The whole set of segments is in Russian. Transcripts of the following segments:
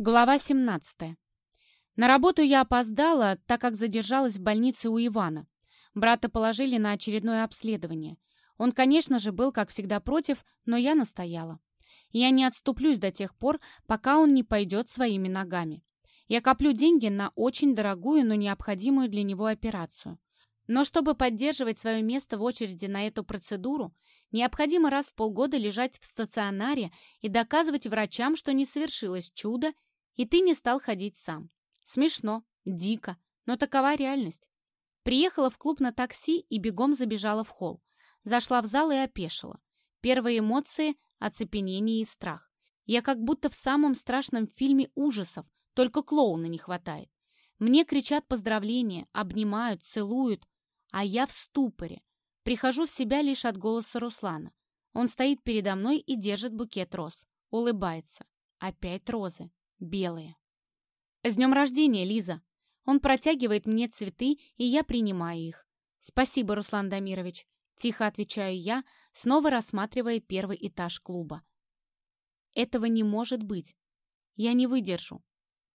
Глава 17. На работу я опоздала, так как задержалась в больнице у Ивана. Брата положили на очередное обследование. Он, конечно же, был, как всегда, против, но я настояла. Я не отступлюсь до тех пор, пока он не пойдет своими ногами. Я коплю деньги на очень дорогую, но необходимую для него операцию. Но чтобы поддерживать свое место в очереди на эту процедуру, необходимо раз в полгода лежать в стационаре и доказывать врачам, что не совершилось чудо и ты не стал ходить сам. Смешно, дико, но такова реальность. Приехала в клуб на такси и бегом забежала в холл. Зашла в зал и опешила. Первые эмоции – оцепенение и страх. Я как будто в самом страшном фильме ужасов, только клоуна не хватает. Мне кричат поздравления, обнимают, целуют, а я в ступоре. Прихожу в себя лишь от голоса Руслана. Он стоит передо мной и держит букет роз. Улыбается. Опять розы белые. «С днем рождения, Лиза!» Он протягивает мне цветы, и я принимаю их. «Спасибо, Руслан Дамирович», — тихо отвечаю я, снова рассматривая первый этаж клуба. «Этого не может быть. Я не выдержу».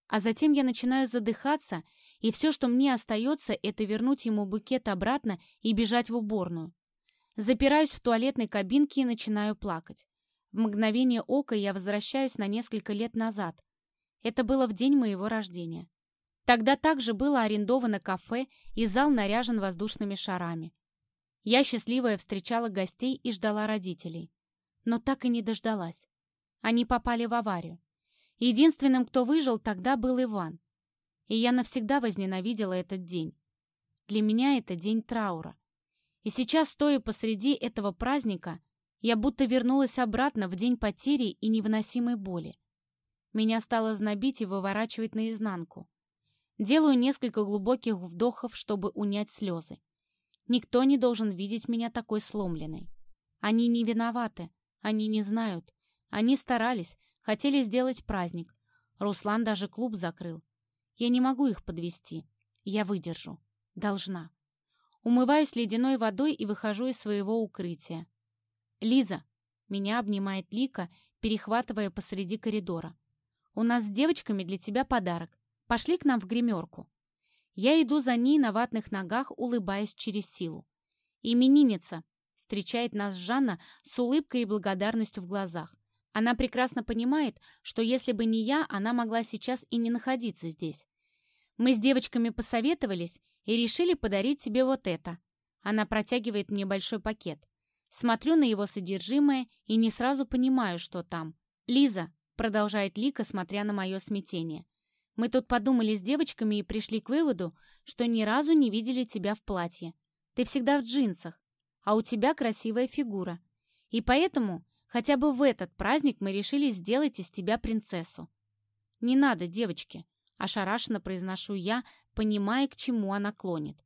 А затем я начинаю задыхаться, и все, что мне остается, это вернуть ему букет обратно и бежать в уборную. Запираюсь в туалетной кабинке и начинаю плакать. В мгновение ока я возвращаюсь на несколько лет назад — это было в день моего рождения. Тогда также было арендовано кафе и зал наряжен воздушными шарами. Я счастливая встречала гостей и ждала родителей. Но так и не дождалась. Они попали в аварию. Единственным, кто выжил, тогда был Иван. И я навсегда возненавидела этот день. Для меня это день траура. И сейчас, стоя посреди этого праздника, я будто вернулась обратно в день потери и невыносимой боли. Меня стало знобить и выворачивать наизнанку. Делаю несколько глубоких вдохов, чтобы унять слезы. Никто не должен видеть меня такой сломленной. Они не виноваты, они не знают. Они старались, хотели сделать праздник. Руслан даже клуб закрыл. Я не могу их подвести. Я выдержу. Должна. Умываюсь ледяной водой и выхожу из своего укрытия. «Лиза!» Меня обнимает Лика, перехватывая посреди коридора. У нас с девочками для тебя подарок. Пошли к нам в гримерку». Я иду за ней на ватных ногах, улыбаясь через силу. «Именинница!» — встречает нас Жанна с улыбкой и благодарностью в глазах. Она прекрасно понимает, что если бы не я, она могла сейчас и не находиться здесь. Мы с девочками посоветовались и решили подарить тебе вот это. Она протягивает мне большой пакет. Смотрю на его содержимое и не сразу понимаю, что там. «Лиза, Продолжает Лика, смотря на мое смятение. Мы тут подумали с девочками и пришли к выводу, что ни разу не видели тебя в платье. Ты всегда в джинсах, а у тебя красивая фигура. И поэтому хотя бы в этот праздник мы решили сделать из тебя принцессу. Не надо, девочки, ошарашенно произношу я, понимая, к чему она клонит.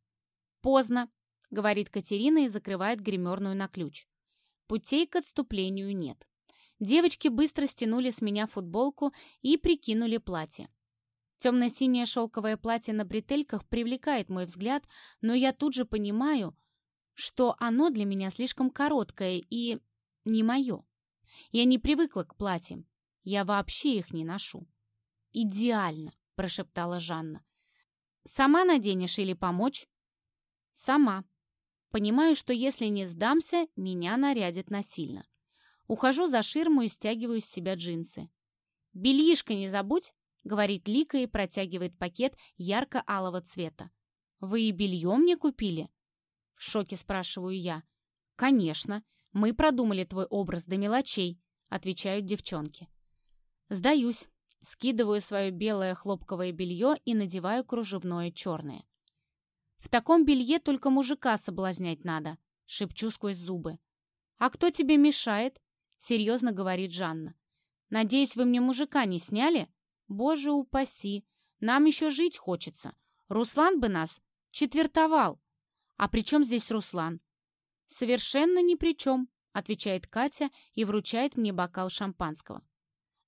Поздно, говорит Катерина и закрывает гримерную на ключ. Путей к отступлению нет. Девочки быстро стянули с меня футболку и прикинули платье. Темно-синее шелковое платье на бретельках привлекает мой взгляд, но я тут же понимаю, что оно для меня слишком короткое и не мое. Я не привыкла к платьям. Я вообще их не ношу. «Идеально!» – прошептала Жанна. «Сама наденешь или помочь?» «Сама. Понимаю, что если не сдамся, меня нарядят насильно. Ухожу за ширму и стягиваю с себя джинсы. «Бельишко не забудь!» — говорит Лика и протягивает пакет ярко-алого цвета. «Вы и белье мне купили?» В шоке спрашиваю я. «Конечно. Мы продумали твой образ до мелочей», — отвечают девчонки. Сдаюсь. Скидываю свое белое хлопковое белье и надеваю кружевное черное. «В таком белье только мужика соблазнять надо», — шепчу сквозь зубы. «А кто тебе мешает?» — серьезно говорит Жанна. «Надеюсь, вы мне мужика не сняли? Боже упаси! Нам еще жить хочется. Руслан бы нас четвертовал. А при чем здесь Руслан?» «Совершенно ни при чем», — отвечает Катя и вручает мне бокал шампанского.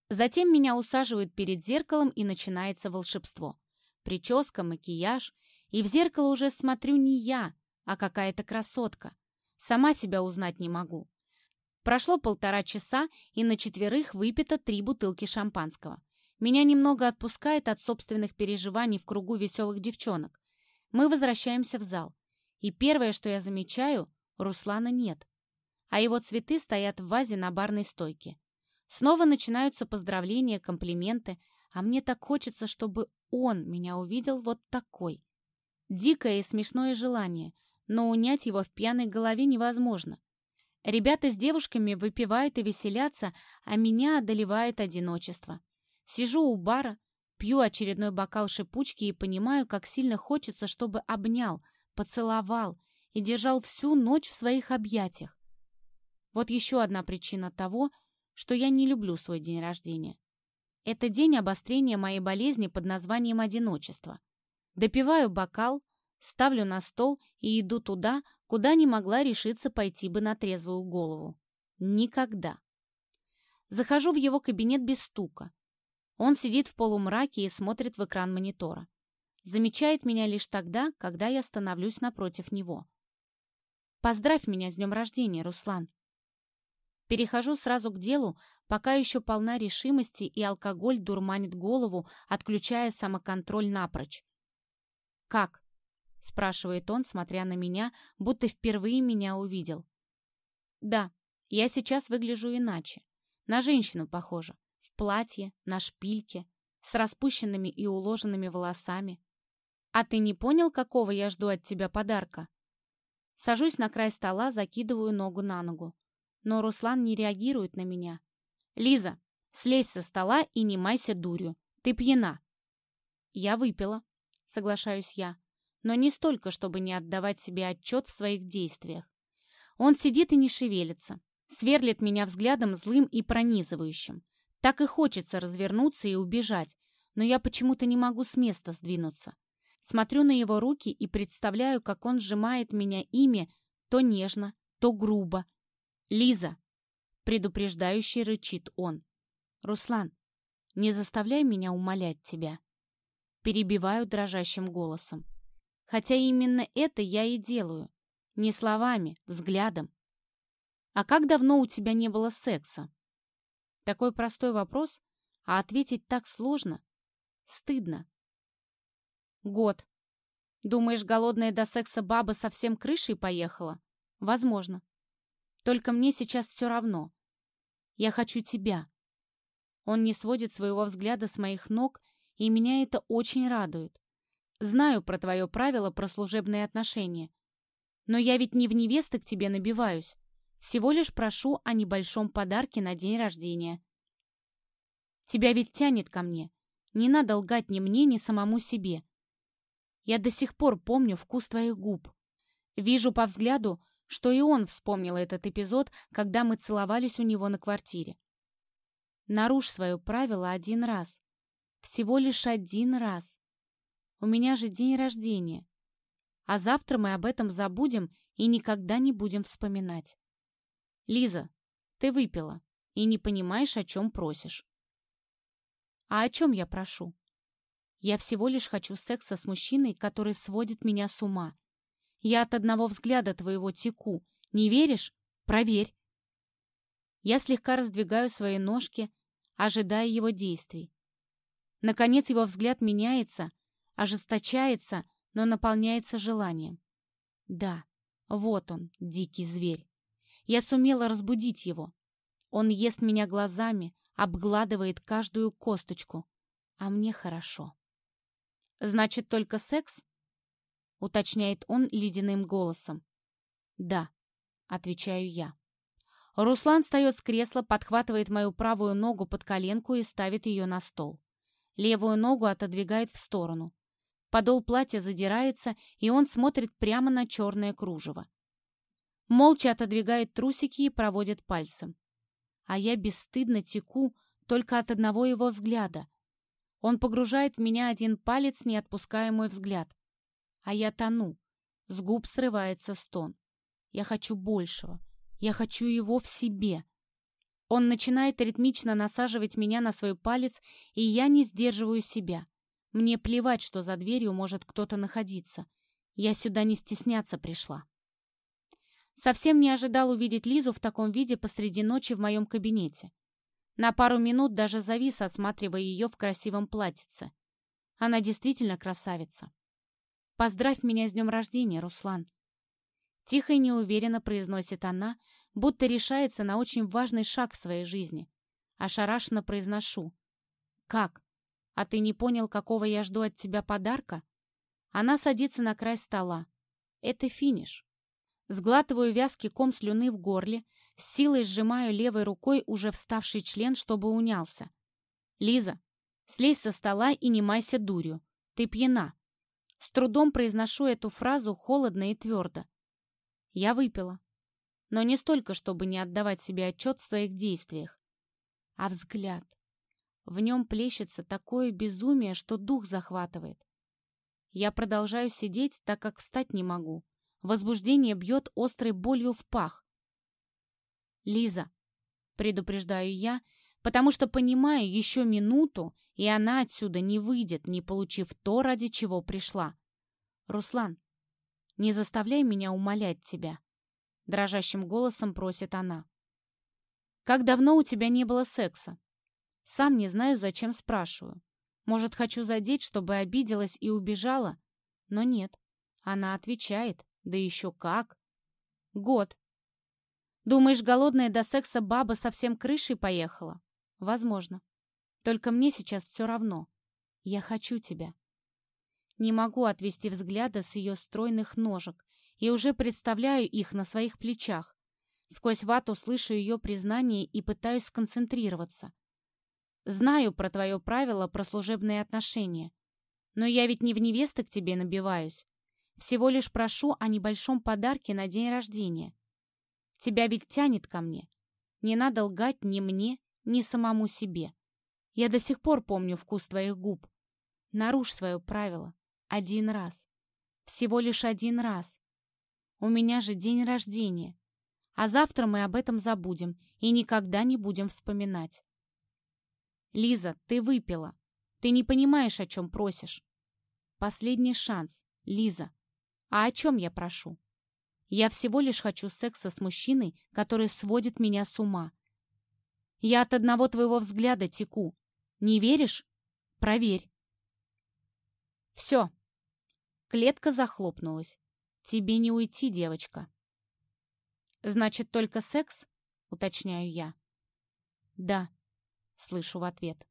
Затем меня усаживают перед зеркалом и начинается волшебство. Прическа, макияж. И в зеркало уже смотрю не я, а какая-то красотка. Сама себя узнать не могу. Прошло полтора часа, и на четверых выпито три бутылки шампанского. Меня немного отпускает от собственных переживаний в кругу веселых девчонок. Мы возвращаемся в зал. И первое, что я замечаю, Руслана нет. А его цветы стоят в вазе на барной стойке. Снова начинаются поздравления, комплименты, а мне так хочется, чтобы он меня увидел вот такой. Дикое и смешное желание, но унять его в пьяной голове невозможно. Ребята с девушками выпивают и веселятся, а меня одолевает одиночество. Сижу у бара, пью очередной бокал шипучки и понимаю, как сильно хочется, чтобы обнял, поцеловал и держал всю ночь в своих объятиях. Вот еще одна причина того, что я не люблю свой день рождения. Это день обострения моей болезни под названием одиночество. Допиваю бокал, ставлю на стол и иду туда, куда не могла решиться пойти бы на трезвую голову. Никогда. Захожу в его кабинет без стука. Он сидит в полумраке и смотрит в экран монитора. Замечает меня лишь тогда, когда я становлюсь напротив него. «Поздравь меня с днем рождения, Руслан!» Перехожу сразу к делу, пока еще полна решимости и алкоголь дурманит голову, отключая самоконтроль напрочь. «Как?» — спрашивает он, смотря на меня, будто впервые меня увидел. «Да, я сейчас выгляжу иначе. На женщину похожа в платье, на шпильке, с распущенными и уложенными волосами. «А ты не понял, какого я жду от тебя подарка?» Сажусь на край стола, закидываю ногу на ногу. Но Руслан не реагирует на меня. «Лиза, слезь со стола и не майся дурью. Ты пьяна». «Я выпила», — соглашаюсь я, но не столько, чтобы не отдавать себе отчет в своих действиях. Он сидит и не шевелится, сверлит меня взглядом злым и пронизывающим. Так и хочется развернуться и убежать, но я почему-то не могу с места сдвинуться. Смотрю на его руки и представляю, как он сжимает меня ими то нежно, то грубо. «Лиза!» — предупреждающий рычит он. «Руслан, не заставляй меня умолять тебя!» Перебиваю дрожащим голосом. Хотя именно это я и делаю. Не словами, взглядом. «А как давно у тебя не было секса?» Такой простой вопрос, а ответить так сложно. Стыдно. Год. Думаешь, голодная до секса баба совсем крышей поехала? Возможно. Только мне сейчас все равно. Я хочу тебя. Он не сводит своего взгляда с моих ног, и меня это очень радует. Знаю про твое правило про служебные отношения. Но я ведь не в невесты к тебе набиваюсь. Всего лишь прошу о небольшом подарке на день рождения. Тебя ведь тянет ко мне. Не надо лгать ни мне, ни самому себе. Я до сих пор помню вкус твоих губ. Вижу по взгляду, что и он вспомнил этот эпизод, когда мы целовались у него на квартире. Нарушь свое правило один раз. Всего лишь один раз. У меня же день рождения. А завтра мы об этом забудем и никогда не будем вспоминать. Лиза, ты выпила и не понимаешь, о чем просишь. А о чем я прошу? Я всего лишь хочу секса с мужчиной, который сводит меня с ума. Я от одного взгляда твоего теку. Не веришь? Проверь. Я слегка раздвигаю свои ножки, ожидая его действий. Наконец его взгляд меняется, ожесточается, но наполняется желанием. Да, вот он, дикий зверь. Я сумела разбудить его. Он ест меня глазами, обгладывает каждую косточку. А мне хорошо. «Значит, только секс?» — уточняет он ледяным голосом. «Да», — отвечаю я. Руслан встает с кресла, подхватывает мою правую ногу под коленку и ставит ее на стол. Левую ногу отодвигает в сторону. Подол платья задирается, и он смотрит прямо на черное кружево. Молча отодвигает трусики и проводит пальцем. А я бесстыдно теку только от одного его взгляда. Он погружает в меня один палец, не отпуская мой взгляд. А я тону. С губ срывается стон. Я хочу большего. Я хочу его в себе. Он начинает ритмично насаживать меня на свой палец, и я не сдерживаю себя. Мне плевать, что за дверью может кто-то находиться. Я сюда не стесняться пришла. Совсем не ожидал увидеть Лизу в таком виде посреди ночи в моем кабинете. На пару минут даже завис, осматривая ее в красивом платьице. Она действительно красавица. «Поздравь меня с днем рождения, Руслан!» Тихо и неуверенно произносит она, будто решается на очень важный шаг в своей жизни. Ошарашенно произношу. «Как? А ты не понял, какого я жду от тебя подарка?» Она садится на край стола. Это финиш. Сглатываю вязкий ком слюны в горле, с силой сжимаю левой рукой уже вставший член, чтобы унялся. «Лиза, слезь со стола и не майся дурью. Ты пьяна». С трудом произношу эту фразу холодно и твердо. Я выпила. Но не столько, чтобы не отдавать себе отчет в своих действиях. А взгляд. В нем плещется такое безумие, что дух захватывает. Я продолжаю сидеть, так как встать не могу. Возбуждение бьет острой болью в пах. «Лиза», — предупреждаю я, потому что понимаю еще минуту, и она отсюда не выйдет, не получив то, ради чего пришла. «Руслан, не заставляй меня умолять тебя», — дрожащим голосом просит она. «Как давно у тебя не было секса?» Сам не знаю, зачем спрашиваю. Может, хочу задеть, чтобы обиделась и убежала? Но нет. Она отвечает. Да еще как. Год. Думаешь, голодная до секса баба совсем крышей поехала? Возможно. Только мне сейчас все равно. Я хочу тебя. Не могу отвести взгляда с ее стройных ножек и уже представляю их на своих плечах. Сквозь вату слышу ее признание и пытаюсь сконцентрироваться. Знаю про твое правило про служебные отношения. Но я ведь не в невесты к тебе набиваюсь. Всего лишь прошу о небольшом подарке на день рождения. Тебя ведь тянет ко мне. Не надо лгать ни мне, ни самому себе. Я до сих пор помню вкус твоих губ. Нарушь свое правило. Один раз. Всего лишь один раз. У меня же день рождения. А завтра мы об этом забудем и никогда не будем вспоминать. «Лиза, ты выпила. Ты не понимаешь, о чем просишь. Последний шанс, Лиза. А о чем я прошу? Я всего лишь хочу секса с мужчиной, который сводит меня с ума. Я от одного твоего взгляда теку. Не веришь? Проверь. Все. Клетка захлопнулась. Тебе не уйти, девочка. Значит, только секс? Уточняю я. Да. Слышу в ответ.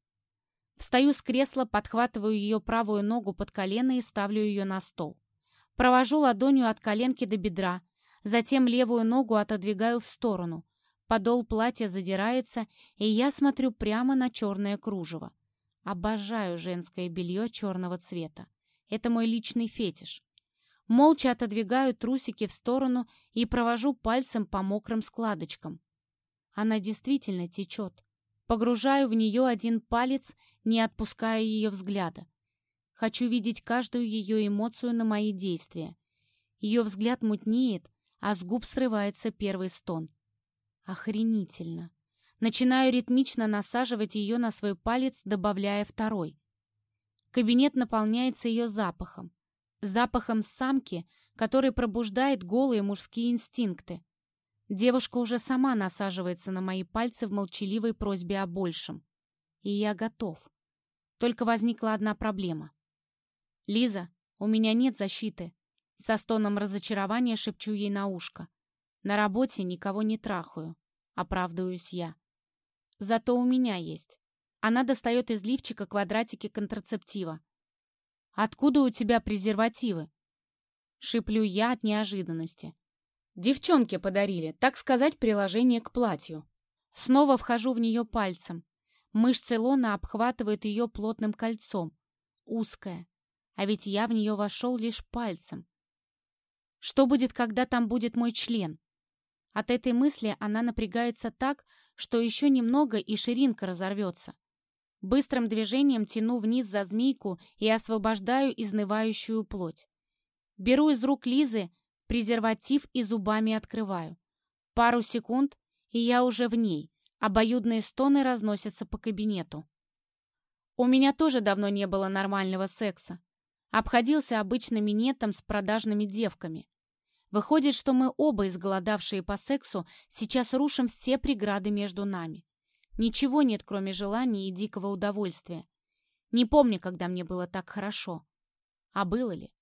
Встаю с кресла, подхватываю ее правую ногу под колено и ставлю ее на стол. Провожу ладонью от коленки до бедра, затем левую ногу отодвигаю в сторону. Подол платья задирается, и я смотрю прямо на черное кружево. Обожаю женское белье черного цвета. Это мой личный фетиш. Молча отодвигаю трусики в сторону и провожу пальцем по мокрым складочкам. Она действительно течет. Погружаю в нее один палец, не отпуская ее взгляда. Хочу видеть каждую ее эмоцию на мои действия. Ее взгляд мутнеет, а с губ срывается первый стон. Охренительно. Начинаю ритмично насаживать ее на свой палец, добавляя второй. Кабинет наполняется ее запахом. Запахом самки, который пробуждает голые мужские инстинкты. Девушка уже сама насаживается на мои пальцы в молчаливой просьбе о большем. И я готов. Только возникла одна проблема. «Лиза, у меня нет защиты». Со стоном разочарования шепчу ей на ушко. «На работе никого не трахаю», — оправдываюсь я. «Зато у меня есть». Она достает из лифчика квадратики контрацептива. «Откуда у тебя презервативы?» Шиплю я от неожиданности. Девчонке подарили, так сказать, приложение к платью. Снова вхожу в нее пальцем. Мышцы лона обхватывают ее плотным кольцом. Узкая. А ведь я в нее вошел лишь пальцем. Что будет, когда там будет мой член? От этой мысли она напрягается так, что еще немного и ширинка разорвется. Быстрым движением тяну вниз за змейку и освобождаю изнывающую плоть. Беру из рук Лизы презерватив и зубами открываю. Пару секунд, и я уже в ней. Обоюдные стоны разносятся по кабинету. У меня тоже давно не было нормального секса. Обходился обычно минетом с продажными девками. Выходит, что мы оба, изголодавшие по сексу, сейчас рушим все преграды между нами. Ничего нет, кроме желания и дикого удовольствия. Не помню, когда мне было так хорошо. А было ли?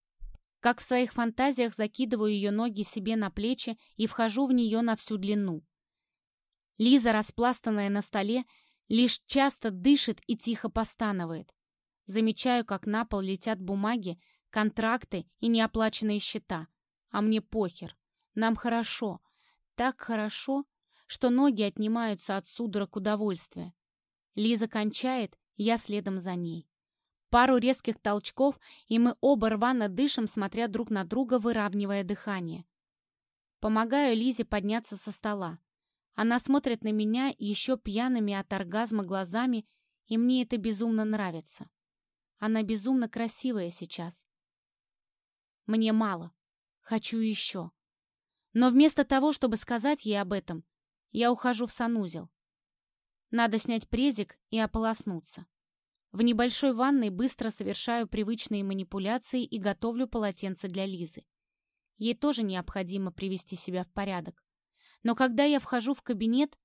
Как в своих фантазиях закидываю ее ноги себе на плечи и вхожу в нее на всю длину. Лиза, распластанная на столе, лишь часто дышит и тихо постанывает. Замечаю, как на пол летят бумаги, контракты и неоплаченные счета. А мне похер. Нам хорошо. Так хорошо, что ноги отнимаются от судорог удовольствия. Лиза кончает, я следом за ней. Пару резких толчков, и мы оба рвано дышим, смотря друг на друга, выравнивая дыхание. Помогаю Лизе подняться со стола. Она смотрит на меня еще пьяными от оргазма глазами, и мне это безумно нравится. Она безумно красивая сейчас. Мне мало. Хочу еще. Но вместо того, чтобы сказать ей об этом, я ухожу в санузел. Надо снять презик и ополоснуться. В небольшой ванной быстро совершаю привычные манипуляции и готовлю полотенце для Лизы. Ей тоже необходимо привести себя в порядок. Но когда я вхожу в кабинет,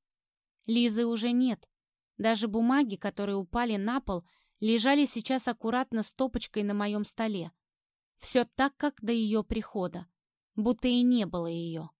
Лизы уже нет. Даже бумаги, которые упали на пол, лежали сейчас аккуратно стопочкой на моем столе. Все так, как до ее прихода, будто и не было ее.